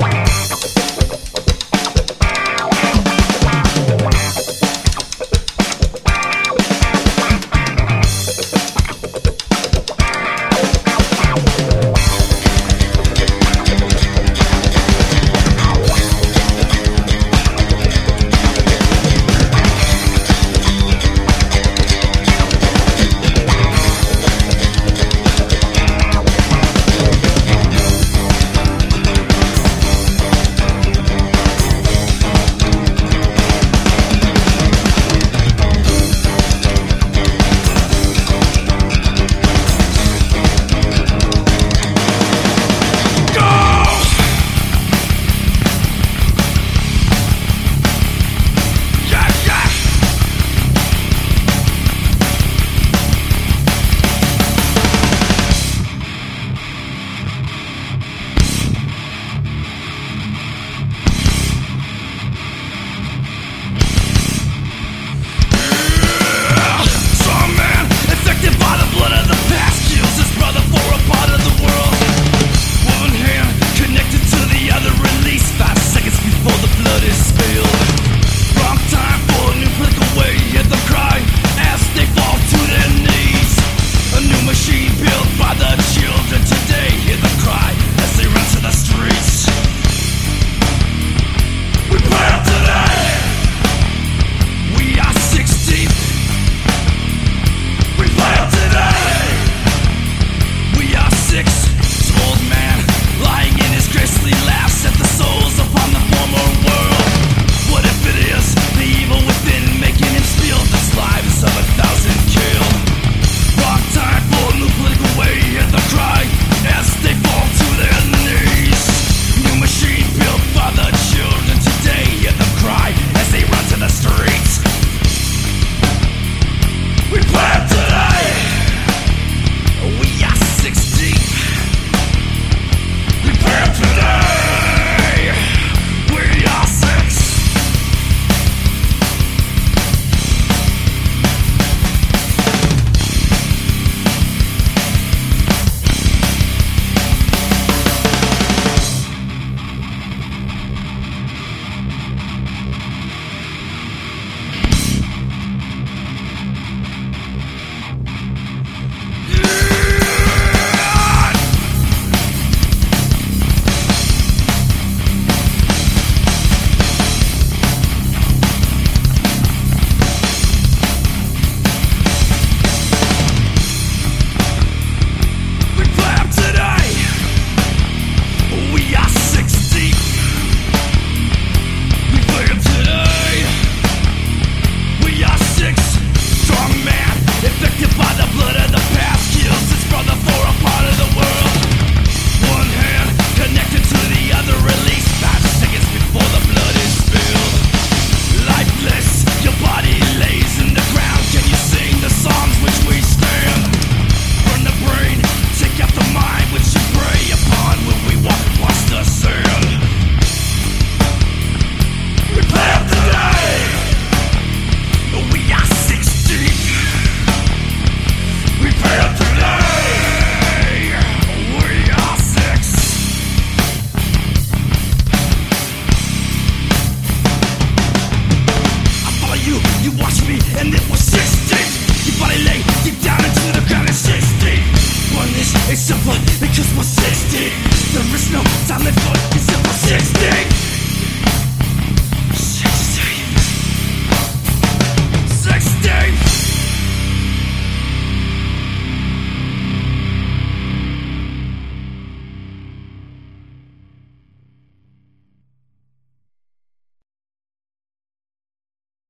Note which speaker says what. Speaker 1: Wow.